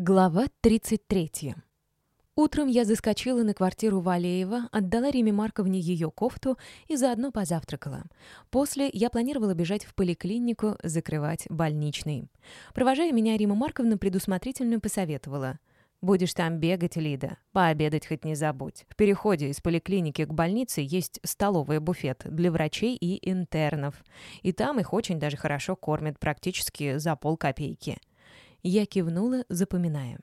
Глава 33. Утром я заскочила на квартиру Валеева, отдала Риме Марковне ее кофту и заодно позавтракала. После я планировала бежать в поликлинику, закрывать больничный. Провожая меня, Рима Марковна предусмотрительно посоветовала. «Будешь там бегать, Лида, пообедать хоть не забудь. В переходе из поликлиники к больнице есть столовый буфет для врачей и интернов. И там их очень даже хорошо кормят практически за полкопейки». Я кивнула, запоминая.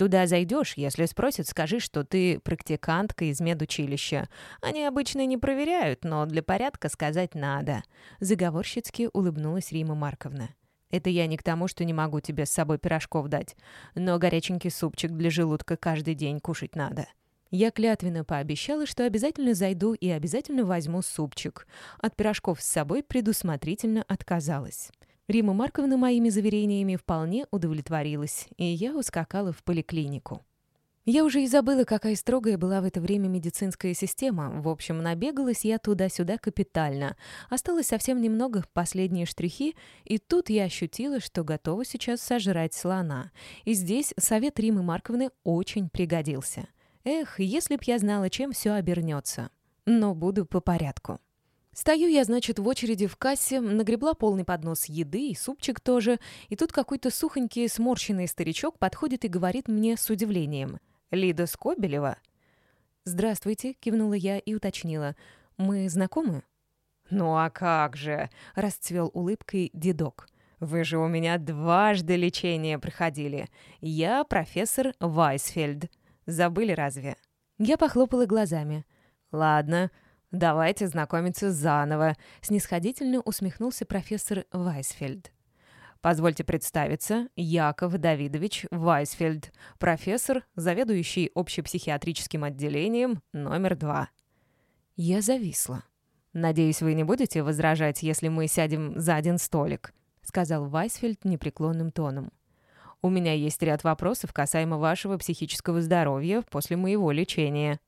Туда зайдешь, если спросят, скажи, что ты практикантка из медучилища. Они обычно не проверяют, но для порядка сказать надо». Заговорщицки улыбнулась Рима Марковна. «Это я не к тому, что не могу тебе с собой пирожков дать, но горяченький супчик для желудка каждый день кушать надо». Я клятвенно пообещала, что обязательно зайду и обязательно возьму супчик. От пирожков с собой предусмотрительно отказалась. Рима Марковна моими заверениями вполне удовлетворилась, и я ускакала в поликлинику. Я уже и забыла, какая строгая была в это время медицинская система. В общем, набегалась я туда-сюда капитально. Осталось совсем немного, последние штрихи, и тут я ощутила, что готова сейчас сожрать слона. И здесь совет Римы Марковны очень пригодился. Эх, если б я знала, чем все обернется. Но буду по порядку. Стою я, значит, в очереди в кассе, нагребла полный поднос еды и супчик тоже, и тут какой-то сухонький сморщенный старичок подходит и говорит мне с удивлением. «Лида Скобелева?» «Здравствуйте», — кивнула я и уточнила. «Мы знакомы?» «Ну а как же!» — расцвел улыбкой дедок. «Вы же у меня дважды лечение проходили. Я профессор Вайсфельд. Забыли разве?» Я похлопала глазами. «Ладно, «Давайте знакомиться заново», — снисходительно усмехнулся профессор Вайсфельд. «Позвольте представиться, Яков Давидович Вайсфельд, профессор, заведующий общепсихиатрическим отделением номер два». Я зависла. «Надеюсь, вы не будете возражать, если мы сядем за один столик», — сказал Вайсфельд непреклонным тоном. «У меня есть ряд вопросов касаемо вашего психического здоровья после моего лечения».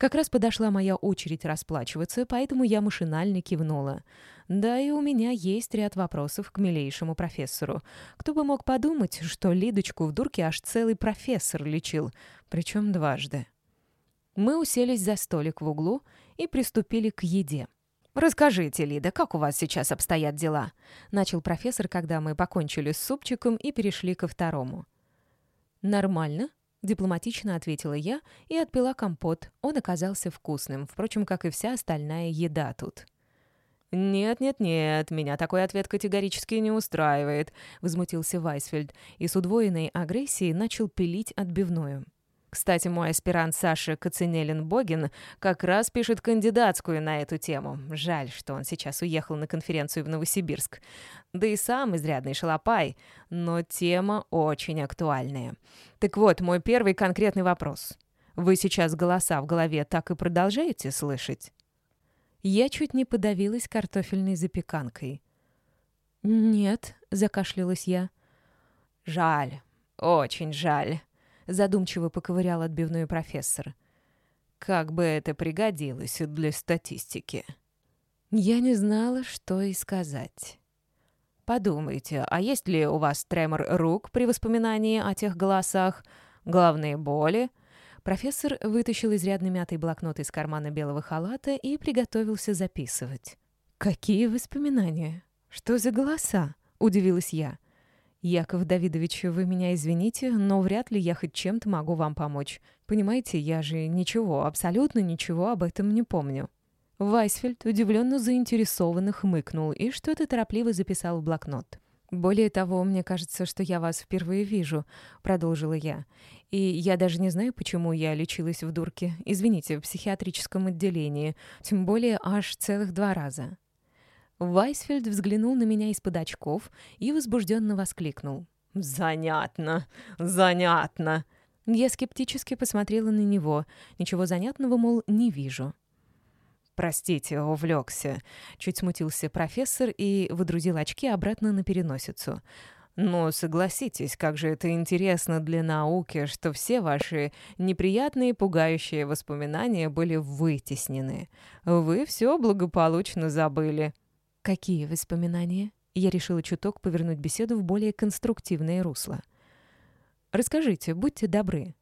Как раз подошла моя очередь расплачиваться, поэтому я машинально кивнула. Да, и у меня есть ряд вопросов к милейшему профессору. Кто бы мог подумать, что Лидочку в дурке аж целый профессор лечил, причем дважды. Мы уселись за столик в углу и приступили к еде. «Расскажите, Лида, как у вас сейчас обстоят дела?» — начал профессор, когда мы покончили с супчиком и перешли ко второму. «Нормально», Дипломатично ответила я и отпила компот. Он оказался вкусным, впрочем, как и вся остальная еда тут. «Нет-нет-нет, меня такой ответ категорически не устраивает», — возмутился Вайсфельд и с удвоенной агрессией начал пилить отбивную. Кстати, мой аспирант Саша Кацинелин-Богин как раз пишет кандидатскую на эту тему. Жаль, что он сейчас уехал на конференцию в Новосибирск. Да и сам изрядный шалопай, но тема очень актуальная. Так вот, мой первый конкретный вопрос. Вы сейчас голоса в голове так и продолжаете слышать? Я чуть не подавилась картофельной запеканкой. «Нет», — закашлялась я. «Жаль, очень жаль» задумчиво поковырял отбивной профессор. «Как бы это пригодилось для статистики?» Я не знала, что и сказать. «Подумайте, а есть ли у вас тремор рук при воспоминании о тех голосах? Главные боли?» Профессор вытащил изрядно мятый блокнот из кармана белого халата и приготовился записывать. «Какие воспоминания? Что за голоса?» — удивилась я. «Яков Давидович, вы меня извините, но вряд ли я хоть чем-то могу вам помочь. Понимаете, я же ничего, абсолютно ничего об этом не помню». Вайсфельд удивленно заинтересованно хмыкнул и что-то торопливо записал в блокнот. «Более того, мне кажется, что я вас впервые вижу», — продолжила я. «И я даже не знаю, почему я лечилась в дурке. Извините, в психиатрическом отделении. Тем более аж целых два раза». Вайсфельд взглянул на меня из-под очков и возбужденно воскликнул. «Занятно, занятно!» Я скептически посмотрела на него. Ничего занятного, мол, не вижу. «Простите, увлекся», — чуть смутился профессор и выдрузил очки обратно на переносицу. «Но согласитесь, как же это интересно для науки, что все ваши неприятные пугающие воспоминания были вытеснены. Вы все благополучно забыли». Какие воспоминания? Я решила чуток повернуть беседу в более конструктивное русло. Расскажите, будьте добры».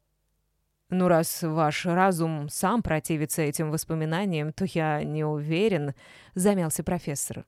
«Ну, раз ваш разум сам противится этим воспоминаниям, то я не уверен», — замялся профессор.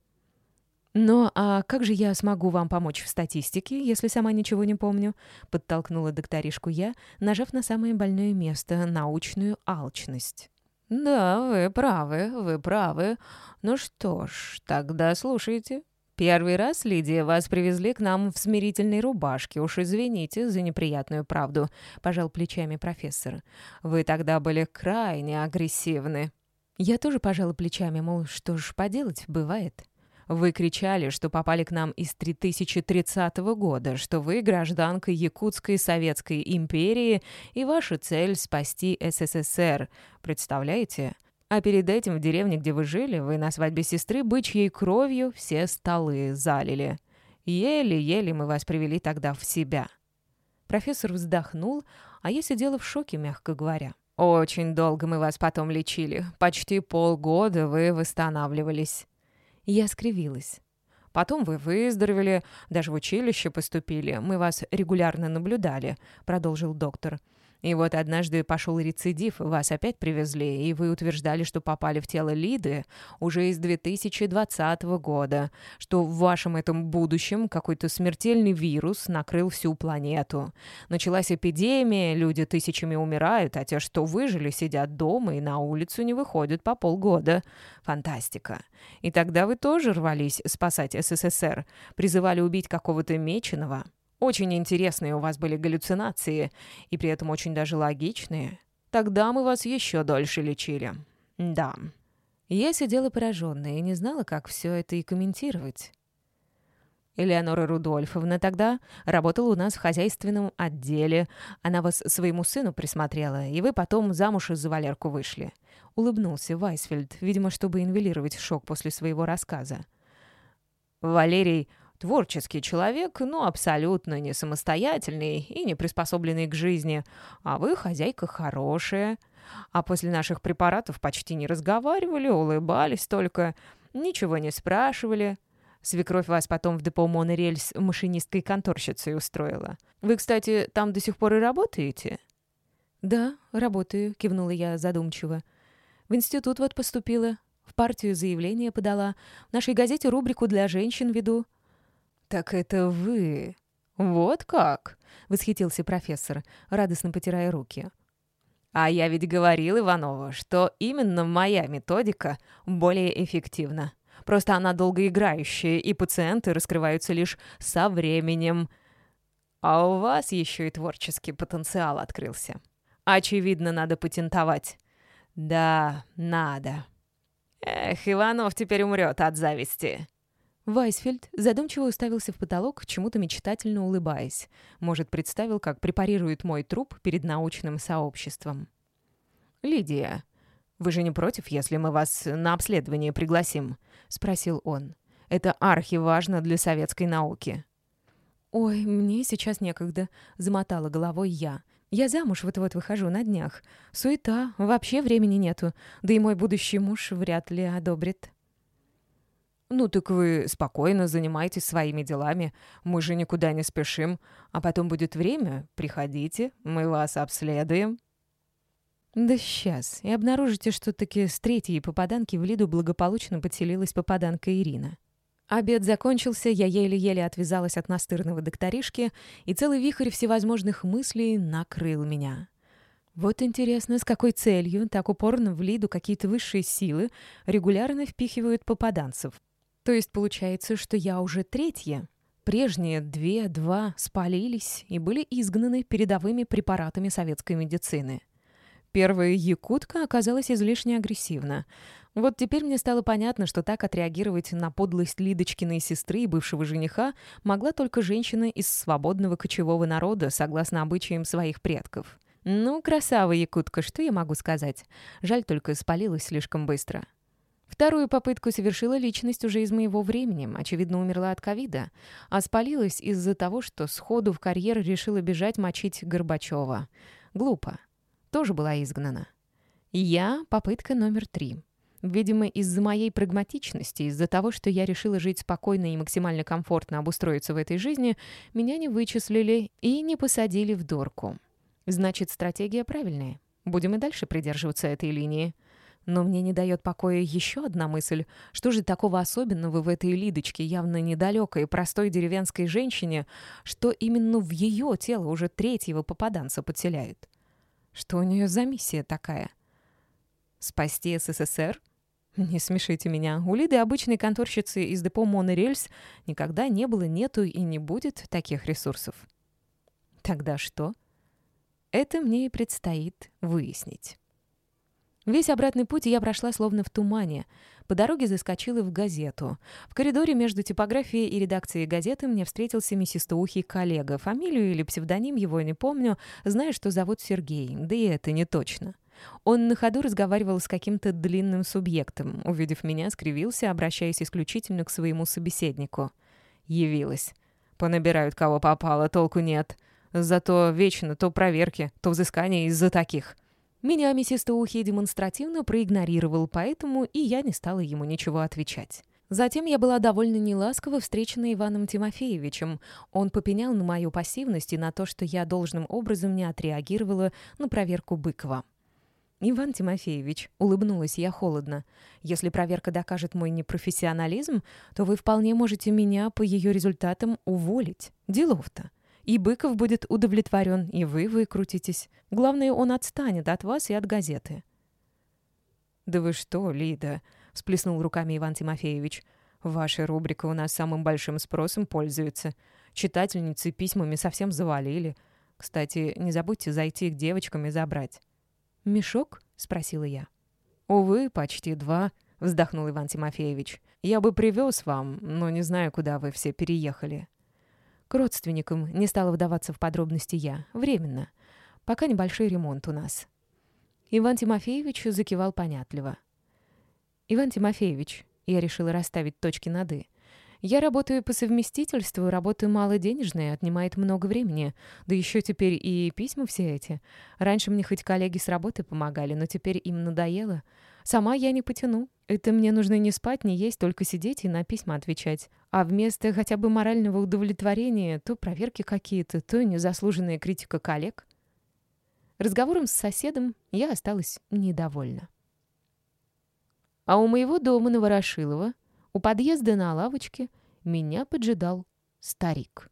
«Но а как же я смогу вам помочь в статистике, если сама ничего не помню?» — подтолкнула докторишку я, нажав на самое больное место — научную алчность. «Да, вы правы, вы правы. Ну что ж, тогда слушайте. Первый раз, Лидия, вас привезли к нам в смирительной рубашке. Уж извините за неприятную правду», — пожал плечами профессор. «Вы тогда были крайне агрессивны». Я тоже пожала плечами, мол, что ж поделать, бывает. Вы кричали, что попали к нам из 3030 года, что вы гражданка Якутской Советской империи и ваша цель — спасти СССР. Представляете? А перед этим в деревне, где вы жили, вы на свадьбе сестры бычьей кровью все столы залили. Еле-еле мы вас привели тогда в себя». Профессор вздохнул, а я сидела в шоке, мягко говоря. «Очень долго мы вас потом лечили. Почти полгода вы восстанавливались. Я скривилась. Потом вы выздоровели, даже в училище поступили. Мы вас регулярно наблюдали», — продолжил доктор. И вот однажды пошел рецидив, вас опять привезли, и вы утверждали, что попали в тело Лиды уже из 2020 года, что в вашем этом будущем какой-то смертельный вирус накрыл всю планету. Началась эпидемия, люди тысячами умирают, а те, что выжили, сидят дома и на улицу не выходят по полгода. Фантастика. И тогда вы тоже рвались спасать СССР, призывали убить какого-то Меченого. Очень интересные у вас были галлюцинации, и при этом очень даже логичные. Тогда мы вас еще дольше лечили. Да. Я сидела пораженная и не знала, как все это и комментировать. Элеонора Рудольфовна тогда работала у нас в хозяйственном отделе. Она вас своему сыну присмотрела, и вы потом замуж за Валерку вышли. Улыбнулся Вайсфельд, видимо, чтобы инвелировать шок после своего рассказа. Валерий Творческий человек, но абсолютно не самостоятельный и не приспособленный к жизни. А вы хозяйка хорошая. А после наших препаратов почти не разговаривали, улыбались только, ничего не спрашивали. Свекровь вас потом в депо монорельс машинисткой-конторщицей устроила. Вы, кстати, там до сих пор и работаете?» «Да, работаю», — кивнула я задумчиво. «В институт вот поступила, в партию заявление подала, в нашей газете рубрику для женщин веду». «Так это вы? Вот как?» — восхитился профессор, радостно потирая руки. «А я ведь говорил Иванова, что именно моя методика более эффективна. Просто она долгоиграющая, и пациенты раскрываются лишь со временем. А у вас еще и творческий потенциал открылся. Очевидно, надо патентовать. Да, надо. Эх, Иванов теперь умрет от зависти». Вайсфельд задумчиво уставился в потолок, чему-то мечтательно улыбаясь. Может, представил, как препарирует мой труп перед научным сообществом. «Лидия, вы же не против, если мы вас на обследование пригласим?» — спросил он. «Это архиважно для советской науки». «Ой, мне сейчас некогда», — замотала головой я. «Я замуж вот-вот выхожу на днях. Суета, вообще времени нету. Да и мой будущий муж вряд ли одобрит». «Ну так вы спокойно занимайтесь своими делами, мы же никуда не спешим, а потом будет время, приходите, мы вас обследуем». «Да сейчас, и обнаружите, что таки с третьей попаданки в Лиду благополучно подселилась попаданка Ирина». Обед закончился, я еле-еле отвязалась от настырного докторишки, и целый вихрь всевозможных мыслей накрыл меня. Вот интересно, с какой целью так упорно в Лиду какие-то высшие силы регулярно впихивают попаданцев. То есть получается, что я уже третья. Прежние две-два спалились и были изгнаны передовыми препаратами советской медицины. Первая якутка оказалась излишне агрессивна. Вот теперь мне стало понятно, что так отреагировать на подлость Лидочкиной сестры и бывшего жениха могла только женщина из свободного кочевого народа, согласно обычаям своих предков. Ну, красава якутка, что я могу сказать? Жаль, только спалилась слишком быстро. Вторую попытку совершила личность уже из моего времени, очевидно, умерла от ковида, а спалилась из-за того, что сходу в карьер решила бежать мочить Горбачева. Глупо. Тоже была изгнана. Я — попытка номер три. Видимо, из-за моей прагматичности, из-за того, что я решила жить спокойно и максимально комфортно обустроиться в этой жизни, меня не вычислили и не посадили в дорку. Значит, стратегия правильная. Будем и дальше придерживаться этой линии. Но мне не дает покоя еще одна мысль. Что же такого особенного в этой Лидочке, явно недалекой, простой деревенской женщине, что именно в ее тело уже третьего попаданца подселяют? Что у нее за миссия такая? Спасти СССР? Не смешите меня. У Лиды, обычной конторщицы из депо «Монорельс», никогда не было, нету и не будет таких ресурсов. Тогда что? Это мне и предстоит выяснить. Весь обратный путь я прошла словно в тумане. По дороге заскочила в газету. В коридоре между типографией и редакцией газеты мне встретился мясистоухий коллега. Фамилию или псевдоним его не помню. Знаю, что зовут Сергей. Да и это не точно. Он на ходу разговаривал с каким-то длинным субъектом. Увидев меня, скривился, обращаясь исключительно к своему собеседнику. Явилась. Понабирают кого попало, толку нет. Зато вечно то проверки, то взыскания из-за таких. Меня мясистоухий демонстративно проигнорировал, поэтому и я не стала ему ничего отвечать. Затем я была довольно неласково встречена Иваном Тимофеевичем. Он попенял на мою пассивность и на то, что я должным образом не отреагировала на проверку Быкова. «Иван Тимофеевич», — улыбнулась я холодно, «если проверка докажет мой непрофессионализм, то вы вполне можете меня по ее результатам уволить. Делов-то. И Быков будет удовлетворен, и вы выкрутитесь. Главное, он отстанет от вас и от газеты». «Да вы что, Лида?» — всплеснул руками Иван Тимофеевич. «Ваша рубрика у нас самым большим спросом пользуется. Читательницы письмами совсем завалили. Кстати, не забудьте зайти к девочкам и забрать». «Мешок?» — спросила я. «Увы, почти два», — вздохнул Иван Тимофеевич. «Я бы привез вам, но не знаю, куда вы все переехали». К родственникам не стала вдаваться в подробности я. Временно. Пока небольшой ремонт у нас. Иван Тимофеевич закивал понятливо. «Иван Тимофеевич», — я решила расставить точки над «и», я работаю по совместительству, работаю малоденежная, отнимает много времени. Да еще теперь и письма все эти. Раньше мне хоть коллеги с работы помогали, но теперь им надоело. Сама я не потяну. Это мне нужно не спать, не есть, только сидеть и на письма отвечать. А вместо хотя бы морального удовлетворения то проверки какие-то, то незаслуженная критика коллег. Разговором с соседом я осталась недовольна. А у моего дома на Ворошилова у подъезда на лавочке меня поджидал старик.